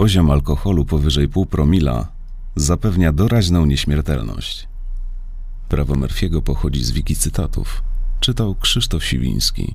Poziom alkoholu powyżej pół promila zapewnia doraźną nieśmiertelność. Prawo Murphy'ego pochodzi z wiki cytatów. Czytał Krzysztof Siwiński.